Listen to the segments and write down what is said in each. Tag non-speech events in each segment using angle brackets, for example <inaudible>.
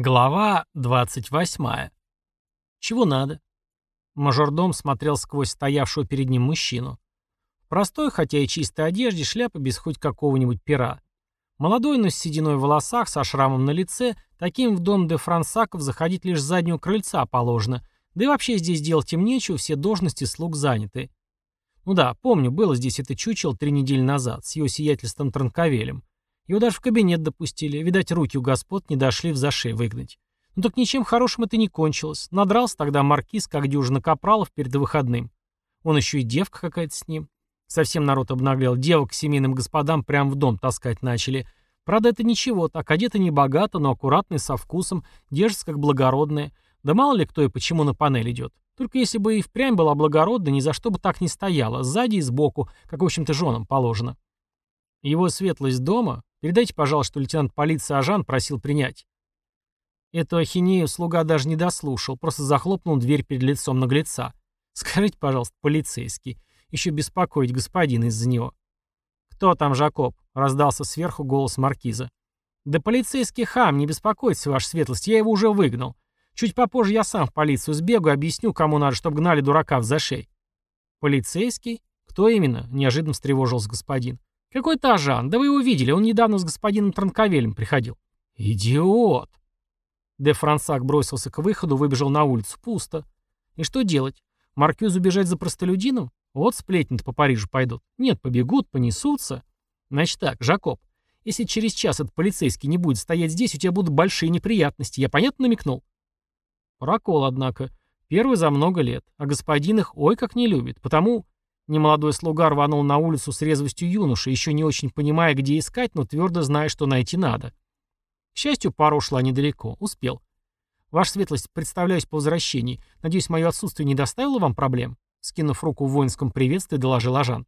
Глава 28. Чего надо? Мажордом смотрел сквозь стоявшего перед ним мужчину. В простой, хотя и чистой одежде, шляпа без хоть какого-нибудь пера. Молодой, но с сединой в волосах, со шрамом на лице, таким в дом де Франсаков заходить лишь с заднего крыльца положено, да и вообще здесь делать им нечего, все должности слуг заняты. Ну да, помню, было здесь это чучело три недели назад, с его сиятельством Транковелем. Его даже в кабинет допустили. Видать, руки у господ не дошли в зашей выгнать. Ну так ничем хорошим это не кончилось. Надрался тогда маркиз, как дюжина капралов перед выходным. Он еще и девка какая-то с ним. Совсем народ обнаглел. Девок к семейным господам прямо в дом таскать начали. Правда, это ничего, так одета не богато, но аккуратно со вкусом, держится как благородная. Да мало ли кто и почему на панель идет. Только если бы и впрямь была благородна, ни за что бы так не стояла, сзади и сбоку, как, в общем-то, женам положено. Его светлость дома, Передайте, пожалуйста, что лейтенант полиции Ажан просил принять». Эту ахинею слуга даже не дослушал, просто захлопнул дверь перед лицом наглеца. «Скажите, пожалуйста, полицейский, еще беспокоить господина из-за него». «Кто там, Жакоб?» — раздался сверху голос маркиза. «Да полицейский хам, не беспокойтесь, ваша светлость, я его уже выгнал. Чуть попозже я сам в полицию сбегу и объясню, кому надо, чтобы гнали дурака в зашей». «Полицейский? Кто именно?» — неожиданно встревожился господин. «Какой-то Ажан. Да вы его видели, он недавно с господином Транковелем приходил». «Идиот!» Де Франсак бросился к выходу, выбежал на улицу. Пусто. И что делать? Маркюзу бежать за простолюдином? Вот сплетни-то по Парижу пойдут. Нет, побегут, понесутся. Значит так, Жакоб, если через час этот полицейский не будет стоять здесь, у тебя будут большие неприятности. Я понятно намекнул? Прокол, однако. Первый за много лет. А господин их ой как не любит. Потому... Немолодой слуга рванул на улицу с резвостью юноши, еще не очень понимая, где искать, но твердо зная, что найти надо. К счастью, пара ушла недалеко. Успел. «Ваша светлость, представляюсь по возвращении. Надеюсь, мое отсутствие не доставило вам проблем?» Скинув руку в воинском приветствии, доложил Ажан.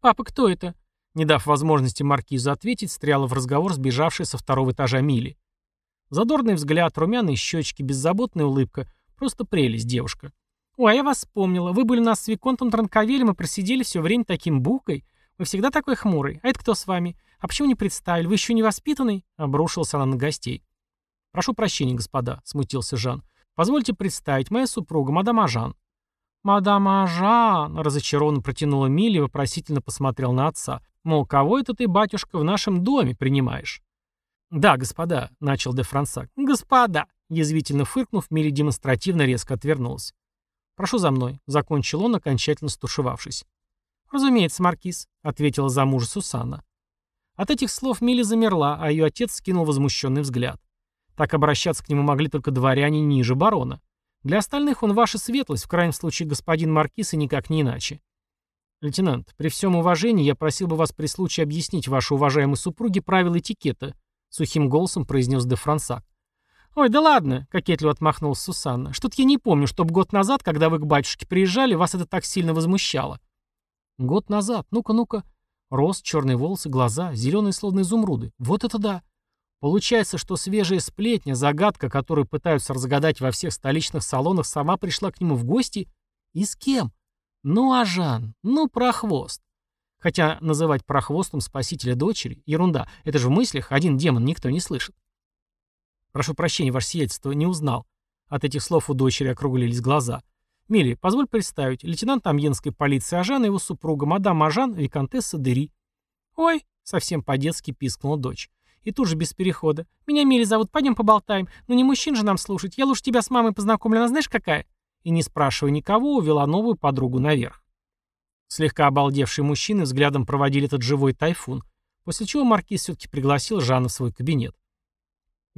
«Папа, кто это?» Не дав возможности маркизу ответить, стряла в разговор сбежавшая со второго этажа Мили. Задорный взгляд, румяные щечки, беззаботная улыбка. Просто прелесть девушка. «Ой, а я вас вспомнила. Вы были у нас с Виконтом Транковелем и просидели все время таким букой. Вы всегда такой хмурый. А это кто с вами? А почему не представили? Вы еще не воспитанный?» Обрушилась она на гостей. «Прошу прощения, господа», — смутился Жан. «Позвольте представить, моя супруга, мадам Ажан». «Мадам Ажан», — разочарованно протянула Милли и вопросительно посмотрел на отца. «Мол, кого это ты, батюшка, в нашем доме принимаешь?» «Да, господа», — начал де Франсак. «Господа», — язвительно фыркнув, Милли демонстративно резко отвернулась. «Прошу за мной», — закончил он, окончательно стушевавшись. «Разумеется, Маркиз», — ответила за мужа Сусанна. От этих слов Милли замерла, а ее отец скинул возмущенный взгляд. Так обращаться к нему могли только дворяне ниже барона. Для остальных он ваша светлость, в крайнем случае господин Маркиз и никак не иначе. Лейтенант, при всем уважении я просил бы вас при случае объяснить вашей уважаемой супруге правила этикета, сухим голосом произнес де Франсак. «Ой, да ладно», — кокетливо отмахнулась Сусанна. «Что-то я не помню, чтобы год назад, когда вы к батюшке приезжали, вас это так сильно возмущало». «Год назад? Ну-ка, ну-ка». Рост, черные волосы, глаза, зеленые словно изумруды. Вот это да. Получается, что свежая сплетня, загадка, которую пытаются разгадать во всех столичных салонах, сама пришла к нему в гости? И с кем? Ну, а Жан, ну, прохвост. Хотя называть прохвостом спасителя дочери — ерунда. Это же в мыслях один демон никто не слышит. «Прошу прощения, ваше сиятельство, не узнал». От этих слов у дочери округлились глаза. «Милли, позволь представить, лейтенант амьенской полиции Ажан и его супруга, мадам Ажан, виконтесса Дери». «Ой!» — совсем по-детски пискнула дочь. И тут же без перехода. «Меня Милли зовут, пойдем поболтаем. Ну не мужчин же нам слушать, я лучше тебя с мамой познакомлю, она знаешь какая?» И не спрашивая никого, увела новую подругу наверх. Слегка обалдевшие мужчины взглядом проводили этот живой тайфун, после чего маркиз все-таки пригласил Жанна в свой кабинет.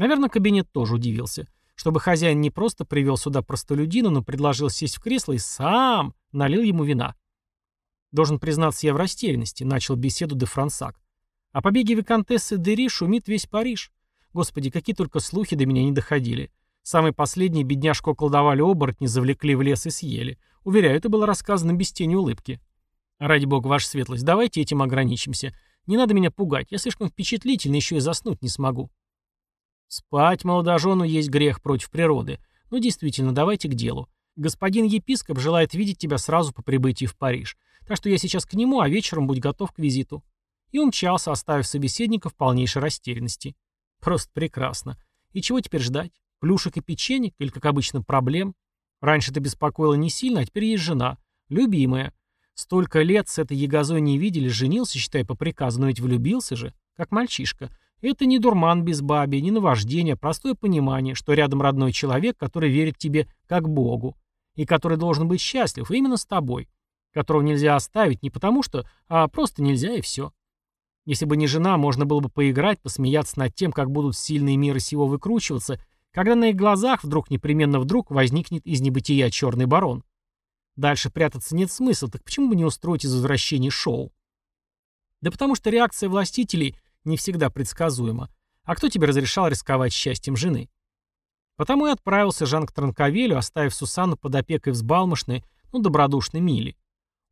Наверное, кабинет тоже удивился, чтобы хозяин не просто привел сюда простолюдина, но предложил сесть в кресло и сам налил ему вина. Должен признаться, я в растерянности, начал беседу де Франсак. О побеге виконтессы Дери шумит весь Париж. Господи, какие только слухи до меня не доходили. Самый последний бедняжку околдовали оборотни, завлекли в лес и съели. Уверяю, это было рассказано без тени улыбки. Ради бога, ваша светлость, давайте этим ограничимся. Не надо меня пугать, я слишком впечатлительный, еще и заснуть не смогу. Спать молодожену есть грех против природы. Но ну, действительно, давайте к делу. Господин епископ желает видеть тебя сразу по прибытии в Париж. Так что я сейчас к нему, а вечером будь готов к визиту. И умчался, оставив собеседника в полнейшей растерянности. Просто прекрасно. И чего теперь ждать? Плюшек и печенек? Или, как обычно, проблем? Раньше ты беспокоила не сильно, а теперь есть жена. Любимая. Столько лет с этой ягозой не видели, женился, считай, по приказу, но ведь влюбился же, как мальчишка. Это не дурман без баби, не наваждение, а простое понимание, что рядом родной человек, который верит тебе как Богу, и который должен быть счастлив именно с тобой, которого нельзя оставить не потому что, а просто нельзя и все. Если бы не жена, можно было бы поиграть, посмеяться над тем, как будут сильные миры сего выкручиваться, когда на их глазах вдруг непременно вдруг возникнет из небытия черный барон. Дальше прятаться нет смысла, так почему бы не устроить из возвращения шоу? Да потому что реакция властителей не всегда предсказуема. А кто тебе разрешал рисковать счастьем жены? Потому и отправился Жан к Транковелю, оставив Сусанну под опекой взбалмошной, но добродушной Мили.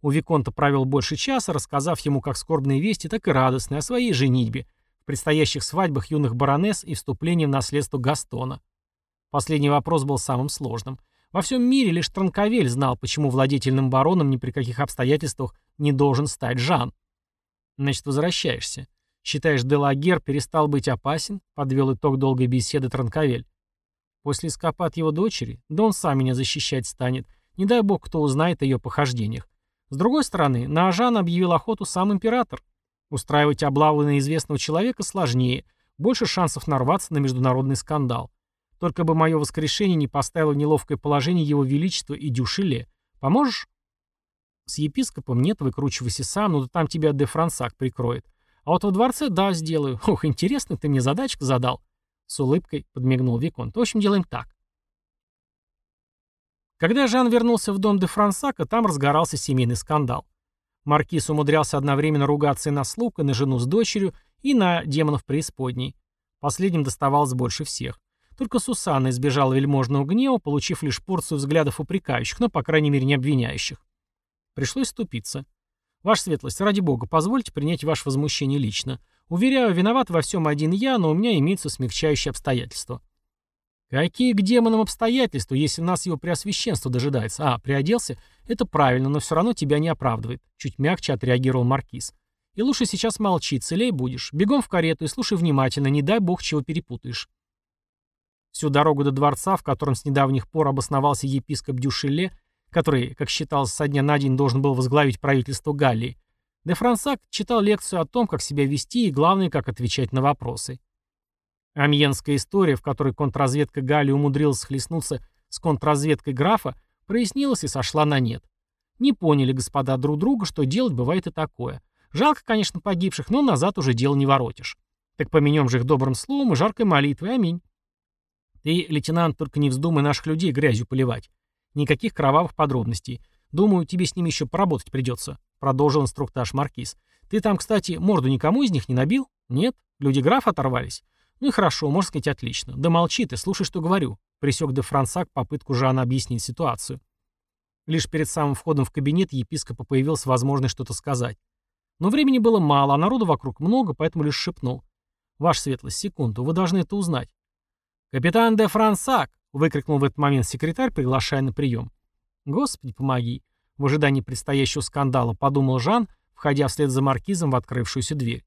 У Виконта провел больше часа, рассказав ему как скорбные вести, так и радостные о своей женитьбе, в предстоящих свадьбах юных баронесс и вступлении в наследство Гастона. Последний вопрос был самым сложным. Во всем мире лишь Транковель знал, почему владетельным бароном ни при каких обстоятельствах не должен стать Жан. Значит, возвращаешься. Считаешь, Делагер перестал быть опасен? Подвел итог долгой беседы Транковель. После эскапад его дочери, да он сам меня защищать станет. Не дай бог, кто узнает о ее похождениях. С другой стороны, на Ажан объявил охоту сам император. Устраивать облавы на известного человека сложнее, больше шансов нарваться на международный скандал. Только бы мое воскрешение не поставило неловкое положение его величества и дюшиле. Поможешь? С епископом нет, выкручивайся сам, но там тебя де Франсак прикроет. А вот во дворце, да, сделаю. Ох, интересно, ты мне задачку задал. С улыбкой подмигнул Виконт. В общем, делаем так. Когда Жан вернулся в дом де Франсака, там разгорался семейный скандал. Маркиз умудрялся одновременно ругаться и на слуг, и на жену с дочерью, и на демонов преисподней. Последним доставалось больше всех. Только Сусанна избежала вельможного гнева, получив лишь порцию взглядов упрекающих, но, по крайней мере, не обвиняющих. Пришлось ступиться. Ваша светлость, ради бога, позвольте принять ваше возмущение лично. Уверяю, виноват во всем один я, но у меня имеются смягчающие обстоятельства. Какие к демонам обстоятельства, если нас его преосвященство дожидается? А, приоделся? Это правильно, но все равно тебя не оправдывает. Чуть мягче отреагировал Маркиз. И лучше сейчас молчи, целей будешь. Бегом в карету и слушай внимательно, не дай бог чего перепутаешь. Всю дорогу до дворца, в котором с недавних пор обосновался епископ Дюшеле, который, как считалось, со дня на день должен был возглавить правительство Галлии, де Франсак читал лекцию о том, как себя вести и, главное, как отвечать на вопросы. Амьенская история, в которой контрразведка Галлии умудрилась схлестнуться с контрразведкой графа, прояснилась и сошла на нет. Не поняли господа друг друга, что делать бывает и такое. Жалко, конечно, погибших, но назад уже дело не воротишь. Так поменем же их добрым словом и жаркой молитвой. Аминь. Ты, лейтенант, только не вздумай наших людей грязью поливать. Никаких кровавых подробностей. Думаю, тебе с ними еще поработать придется», — продолжил инструктаж Маркиз. «Ты там, кстати, морду никому из них не набил? Нет? Люди граф оторвались? Ну и хорошо, можно сказать, отлично. Да молчи ты, слушай, что говорю», — присек де Франсак попытку Жана объяснить ситуацию. Лишь перед самым входом в кабинет епископа появилась возможность что-то сказать. Но времени было мало, а народу вокруг много, поэтому лишь шепнул. «Ваша светлость, секунду, вы должны это узнать. «Капитан де Франсак!» — выкрикнул в этот момент секретарь, приглашая на прием. «Господи, помоги!» — в ожидании предстоящего скандала подумал Жан, входя вслед за маркизом в открывшуюся дверь.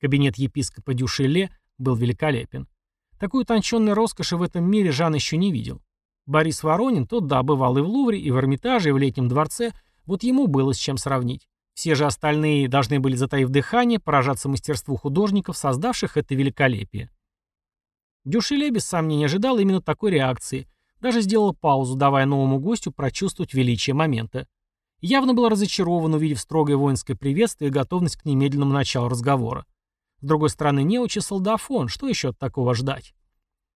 Кабинет епископа Дюшеле был великолепен. Такой утонченной роскоши в этом мире Жан еще не видел. Борис Воронин, тот, да, бывал и в Лувре, и в Эрмитаже, и в Летнем дворце, вот ему было с чем сравнить. Все же остальные должны были, затаив дыхание, поражаться мастерству художников, создавших это великолепие. Дюшеле без сомнения ожидал именно такой реакции. Даже сделал паузу, давая новому гостю прочувствовать величие момента. Явно был разочарован, увидев строгое воинское приветствие и готовность к немедленному началу разговора. С другой стороны, неучи солдафон, что еще от такого ждать?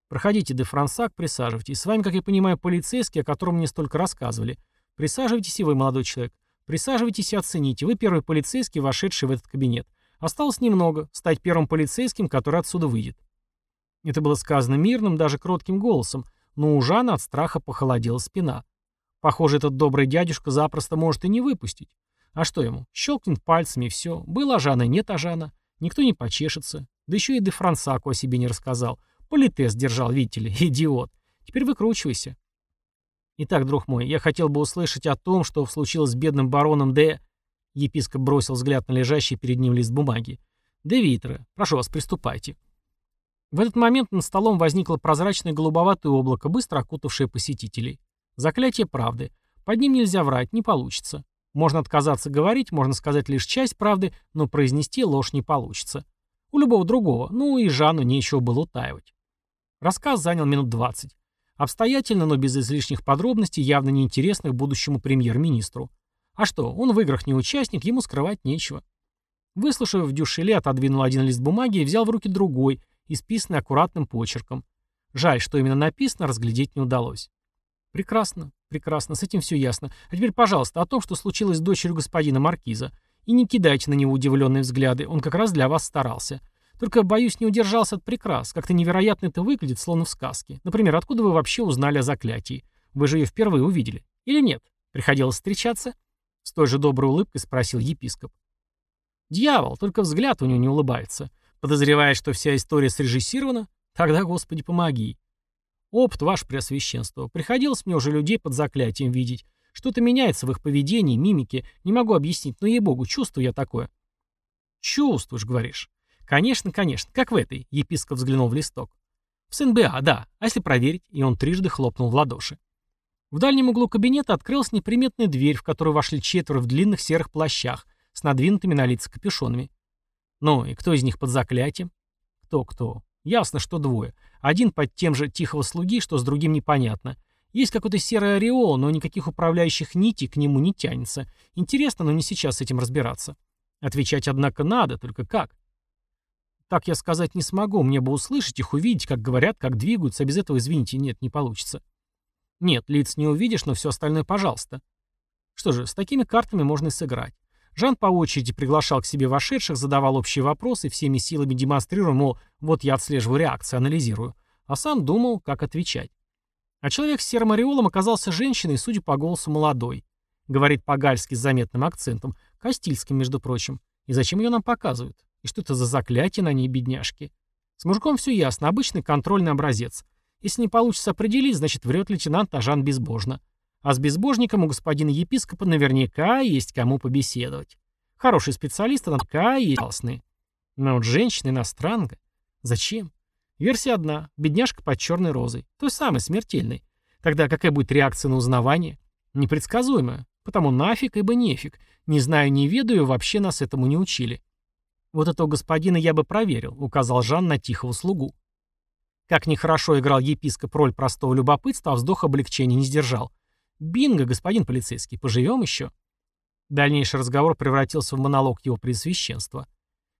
Проходите, де Франсак, присаживайтесь. С вами, как я понимаю, полицейский, о котором мне столько рассказывали. Присаживайтесь и вы, молодой человек. Присаживайтесь и оцените. Вы первый полицейский, вошедший в этот кабинет. Осталось немного. Стать первым полицейским, который отсюда выйдет. Это было сказано мирным, даже кротким голосом, но у Жана от страха похолодела спина. Похоже, этот добрый дядюшка запросто может и не выпустить. А что ему? Щелкнет пальцами и все. Был Ажана, нет Ажана. Никто не почешется. Да еще и де Франсаку о себе не рассказал. Политес держал, видите ли, <laughs> идиот. Теперь выкручивайся. Итак, друг мой, я хотел бы услышать о том, что случилось с бедным бароном Д... Епископ бросил взгляд на лежащий перед ним лист бумаги. Де Витре, прошу вас, приступайте. В этот момент над столом возникло прозрачное голубоватое облако, быстро окутавшее посетителей. Заклятие правды. Под ним нельзя врать, не получится. Можно отказаться говорить, можно сказать лишь часть правды, но произнести ложь не получится. У любого другого, ну и Жанну нечего было утаивать. Рассказ занял минут 20. Обстоятельно, но без излишних подробностей, явно неинтересных будущему премьер-министру. А что, он в играх не участник, ему скрывать нечего. Выслушав, Дюшеле отодвинул один лист бумаги и взял в руки другой, исписанный аккуратным почерком. Жаль, что именно написано, разглядеть не удалось. Прекрасно, прекрасно, с этим все ясно. А теперь, пожалуйста, о том, что случилось с дочерью господина Маркиза. И не кидайте на него удивленные взгляды, он как раз для вас старался. Только, боюсь, не удержался от прекрас. Как-то невероятно это выглядит, словно в сказке. Например, откуда вы вообще узнали о заклятии? Вы же ее впервые увидели. Или нет? Приходилось встречаться? С той же доброй улыбкой спросил епископ. Дьявол, только взгляд у него не улыбается. Подозревая, что вся история срежиссирована? Тогда, Господи, помоги. Опыт, ваше преосвященство. Приходилось мне уже людей под заклятием видеть. Что-то меняется в их поведении, мимике. Не могу объяснить, но, ей-богу, чувствую я такое. Чувствуешь, говоришь. Конечно, конечно. Как в этой. Епископ взглянул в листок. В СНБА, да. А если проверить? И он трижды хлопнул в ладоши. В дальнем углу кабинета открылась неприметная дверь, в которую вошли четверо в длинных серых плащах, с надвинутыми на лица капюшонами. Ну, и кто из них под заклятием? Кто-кто? Ясно, что двое. Один под тем же тихого слуги, что с другим непонятно. Есть какой-то серый ореол, но никаких управляющих нитей к нему не тянется. Интересно, но не сейчас с этим разбираться. Отвечать, однако, надо, только как? Так я сказать не смогу, мне бы услышать их, увидеть, как говорят, как двигаются, а без этого, извините, нет, не получится. Нет, лиц не увидишь, но все остальное, пожалуйста. Что же, с такими картами можно и сыграть. Жан по очереди приглашал к себе вошедших, задавал общие вопросы, всеми силами демонстрируя, мол, вот я отслеживаю реакции, анализирую. А сам думал, как отвечать. А человек с серым ореолом оказался женщиной, судя по голосу, молодой. Говорит по-гальски с заметным акцентом, кастильским, между прочим. И зачем ее нам показывают? И что это за заклятие на ней, бедняжки? С мужиком все ясно, обычный контрольный образец. Если не получится определить, значит врет лейтенант Ажан безбожно. А с безбожником у господина епископа наверняка есть кому побеседовать. Хороший специалист, наверняка есть классные. Но вот женщина-иностранка. Зачем? Версия одна. Бедняжка под черной розой. Той самой, смертельной. Тогда какая будет реакция на узнавание? Непредсказуемая. Потому нафиг, ибо нефиг. Не знаю, не ведаю, вообще нас этому не учили. Вот этого господина я бы проверил, указал Жан на тихого слугу. Как нехорошо играл епископ роль простого любопытства, а вздох облегчения не сдержал. «Бинго, господин полицейский, поживем еще?» Дальнейший разговор превратился в монолог его пресвященства.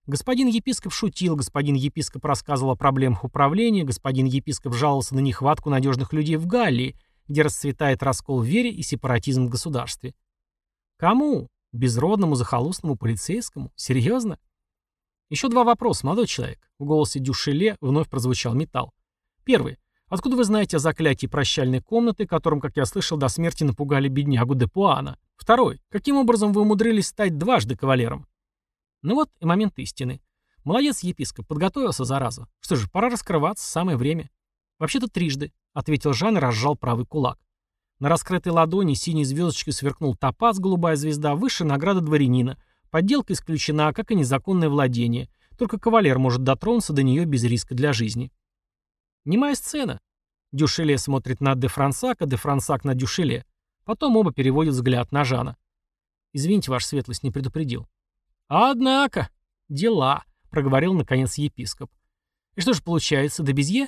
Господин епископ шутил, господин епископ рассказывал о проблемах управления, господин епископ жаловался на нехватку надежных людей в Галлии, где расцветает раскол в вере и сепаратизм в государстве. Кому? Безродному, захолустному полицейскому? Серьезно? Еще два вопроса, молодой человек. В голосе Дюшеле вновь прозвучал металл. Первый. Откуда вы знаете о заклятии прощальной комнаты, которым, как я слышал, до смерти напугали беднягу Депуана? Второй. Каким образом вы умудрились стать дважды кавалером? Ну вот и момент истины. Молодец, епископ, подготовился, зараза. Что же, пора раскрываться, самое время. Вообще-то трижды, ответил Жан и разжал правый кулак. На раскрытой ладони синей звездочкой сверкнул топаз, голубая звезда, высшая награда дворянина. Подделка исключена, как и незаконное владение. Только кавалер может дотронуться до нее без риска для жизни. Немая сцена. Дюшеле смотрит на де Франсака, де Франсак на Дюшеле. Потом оба переводят взгляд на Жана. «Извините, ваша светлость, не предупредил». «Однако, дела», — проговорил наконец епископ. «И что же получается, до безье?»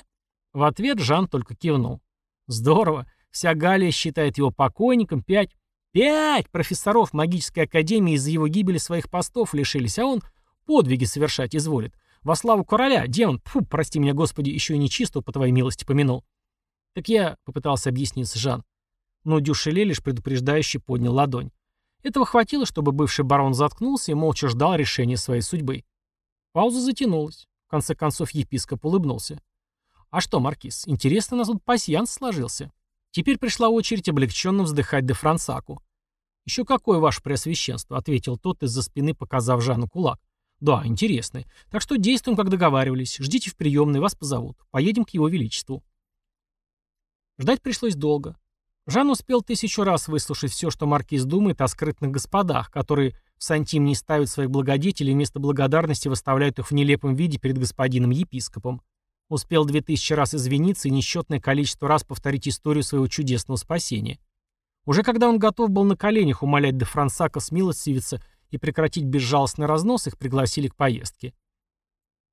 В ответ Жан только кивнул. «Здорово. Вся Галия считает его покойником. Пять... Пять профессоров магической академии из-за его гибели своих постов лишились, а он подвиги совершать изволит. Во славу короля, демон, фу, прости меня, Господи, еще и нечистого по твоей милости помянул. Так я попытался объясниться Жан. Но Дюшеле лишь предупреждающе поднял ладонь. Этого хватило, чтобы бывший барон заткнулся и молча ждал решения своей судьбы. Пауза затянулась. В конце концов епископ улыбнулся. «А что, Маркиз, интересно, у нас тут пасьянс сложился». Теперь пришла очередь облегченно вздыхать де Франсаку. «Еще какое ваше преосвященство?» — ответил тот из-за спины, показав Жану кулак. Да, интересный. Так что действуем, как договаривались. Ждите в приемной, вас позовут. Поедем к его величеству. Ждать пришлось долго. Жан успел тысячу раз выслушать все, что маркиз думает о скрытных господах, которые в сантим не ставят своих благодетелей и вместо благодарности выставляют их в нелепом виде перед господином епископом. Успел две тысячи раз извиниться и несчетное количество раз повторить историю своего чудесного спасения. Уже когда он готов был на коленях умолять де Франсака смилостивиться и прекратить безжалостный разнос, их пригласили к поездке.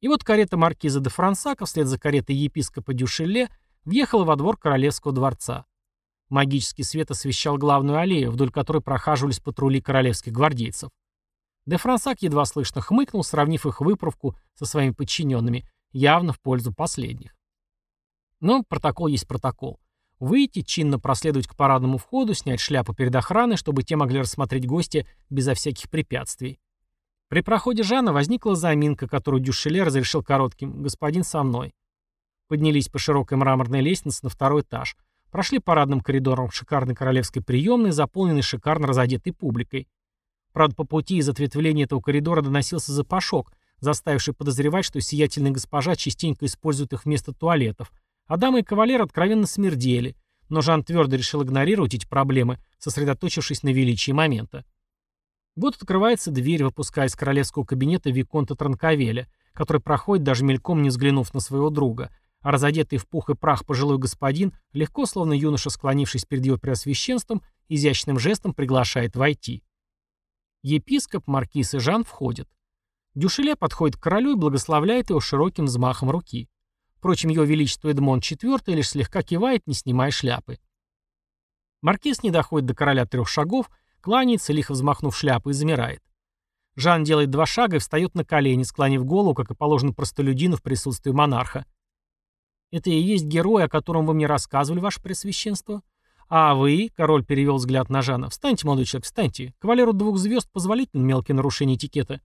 И вот карета маркиза де Франсака вслед за каретой епископа Дюшеле въехала во двор королевского дворца. Магический свет освещал главную аллею, вдоль которой прохаживались патрули королевских гвардейцев. Де Франсак едва слышно хмыкнул, сравнив их выправку со своими подчиненными, явно в пользу последних. Но протокол есть протокол. Выйти, чинно проследовать к парадному входу, снять шляпу перед охраной, чтобы те могли рассмотреть гостя безо всяких препятствий. При проходе Жана возникла заминка, которую Дюшеле разрешил коротким «господин со мной». Поднялись по широкой мраморной лестнице на второй этаж, прошли парадным коридором в шикарной королевской приемной, заполненной шикарно разодетой публикой. Правда, по пути из ответвления этого коридора доносился запашок, заставивший подозревать, что сиятельная госпожа частенько использует их вместо туалетов, а дамы и кавалер откровенно смердели, но Жан твердо решил игнорировать эти проблемы, сосредоточившись на величии момента. Вот открывается дверь, выпуская из королевского кабинета Виконта Транковеля, который проходит, даже мельком не взглянув на своего друга, а разодетый в пух и прах пожилой господин, легко, словно юноша, склонившись перед его преосвященством, изящным жестом приглашает войти. Епископ, маркиз и Жан входят. Дюшеле подходит к королю и благословляет его широким взмахом руки. Впрочем, его величество Эдмонд IV лишь слегка кивает, не снимая шляпы. Маркиз не доходит до короля трех шагов, кланяется, лихо взмахнув шляпой, и замирает. Жан делает два шага и встает на колени, склонив голову, как и положено простолюдину в присутствии монарха. «Это и есть герой, о котором вы мне рассказывали, ваше пресвященство?» «А вы?» — король перевел взгляд на Жана. «Встаньте, молодой человек, встаньте. Кавалеру двух звезд позволительно мелкие нарушения этикета».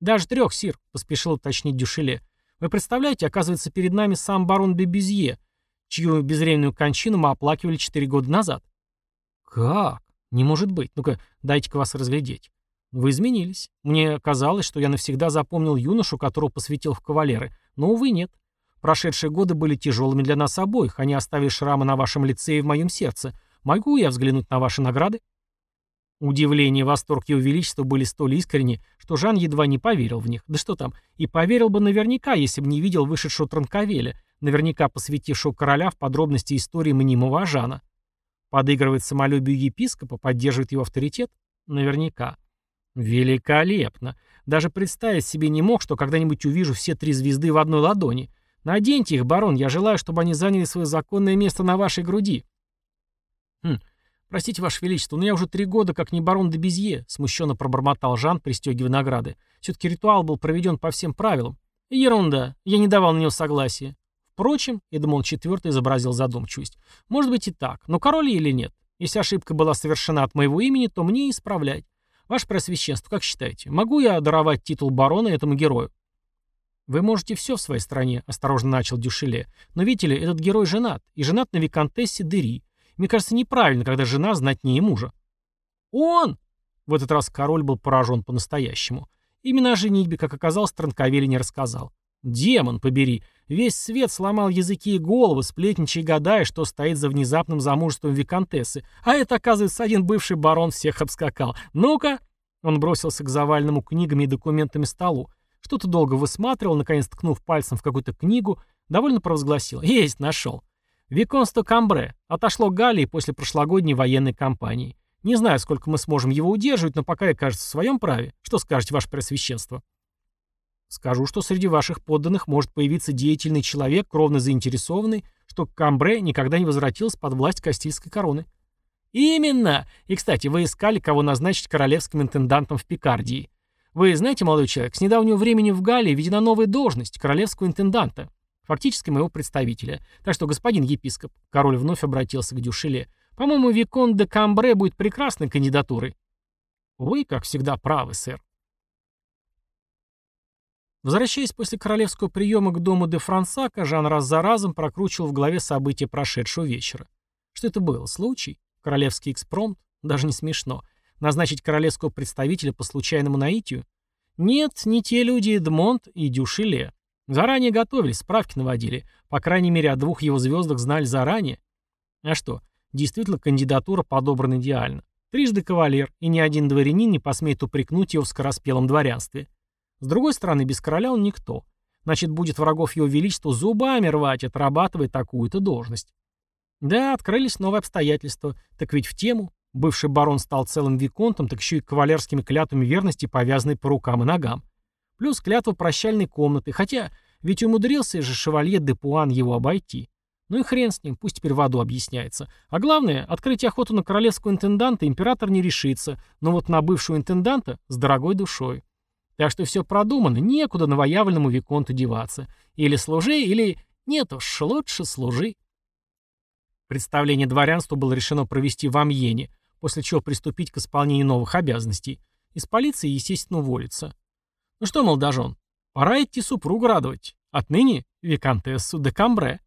«Даже трех, сир», — поспешил уточнить Дюшеле. «Вы представляете, оказывается, перед нами сам барон де Безье, чью безвременную кончину мы оплакивали четыре года назад». «Как? Не может быть. Ну-ка, дайте-ка вас разглядеть». «Вы изменились. Мне казалось, что я навсегда запомнил юношу, которого посвятил в кавалеры. Но, увы, нет. Прошедшие годы были тяжелыми для нас обоих. Они оставили шрамы на вашем лице и в моем сердце. Могу я взглянуть на ваши награды?» Удивление и восторг его величества были столь искренни, что Жан едва не поверил в них. Да что там, и поверил бы наверняка, если бы не видел вышедшего Транковеля, наверняка посвятившего короля в подробности истории мнимого Жана. Подыгрывает самолюбию епископа, поддерживает его авторитет? Наверняка. Великолепно. Даже представить себе не мог, что когда-нибудь увижу все три звезды в одной ладони. Наденьте их, барон, я желаю, чтобы они заняли свое законное место на вашей груди. Хм, «Простите, Ваше Величество, но я уже три года как не барон де Безье», смущенно пробормотал Жан, пристегивая награды. «Все-таки ритуал был проведен по всем правилам». «Ерунда. Я не давал на него согласия». Впрочем, Эдмон IV изобразил задумчивость. «Может быть и так. Но король или нет? Если ошибка была совершена от моего имени, то мне исправлять. Ваше Просвященство, как считаете, могу я даровать титул барона этому герою?» «Вы можете все в своей стране», — осторожно начал Дюшеле. «Но видите ли, этот герой женат, и женат на виконтессе Дери. Мне кажется, неправильно, когда жена знатнее мужа. Он! В этот раз король был поражен по-настоящему. Именно о женитьбе, как оказалось, Транковели не рассказал. Демон побери. Весь свет сломал языки и головы, сплетничая гадая, что стоит за внезапным замужеством виконтессы. А это, оказывается, один бывший барон всех обскакал. Ну-ка! Он бросился к заваленному книгами и документами столу. Что-то долго высматривал, наконец ткнув пальцем в какую-то книгу, довольно провозгласил. Есть, нашел. Виконство Камбре отошло Галлии после прошлогодней военной кампании. Не знаю, сколько мы сможем его удерживать, но пока я, кажется, в своем праве. Что скажете, ваше пресвященство? Скажу, что среди ваших подданных может появиться деятельный человек, кровно заинтересованный, что Камбре никогда не возвратился под власть Кастильской короны. Именно! И, кстати, вы искали, кого назначить королевским интендантом в Пикардии. Вы знаете, молодой человек, с недавнего времени в Галлии введена новая должность королевского интенданта. Фактически моего представителя. Так что, господин епископ, король вновь обратился к Дюшеле, по-моему, Викон де Камбре будет прекрасной кандидатурой. Вы, как всегда, правы, сэр. Возвращаясь после королевского приема к дому де Франсака, Жан раз за разом прокручивал в голове события прошедшего вечера. Что это было? Случай? Королевский экспромт? Даже не смешно. Назначить королевского представителя по случайному наитию? Нет, не те люди Эдмонд и Дюшеле. Заранее готовились, справки наводили. По крайней мере, о двух его звездах знали заранее. А что, действительно, кандидатура подобрана идеально. Трижды кавалер, и ни один дворянин не посмеет упрекнуть его в скороспелом дворянстве. С другой стороны, без короля он никто. Значит, будет врагов его величества зубами рвать, отрабатывая такую-то должность. Да, открылись новые обстоятельства. Так ведь в тему. Бывший барон стал целым виконтом, так еще и кавалерскими клятвами верности, повязанной по рукам и ногам. Плюс клятва прощальной комнаты, хотя ведь умудрился же шевалье де Пуан его обойти. Ну и хрен с ним, пусть теперь в аду объясняется. А главное, открыть охоту на королевского интенданта император не решится, но вот на бывшего интенданта с дорогой душой. Так что все продумано, некуда новоявленному виконту деваться. Или служи, или... Нет уж, лучше служи. Представление дворянства было решено провести в Амьене, после чего приступить к исполнению новых обязанностей. Из полиции, естественно, уволиться. Ну что, молодожен, пора идти супругу радовать. Отныне виконтессу де Камбре.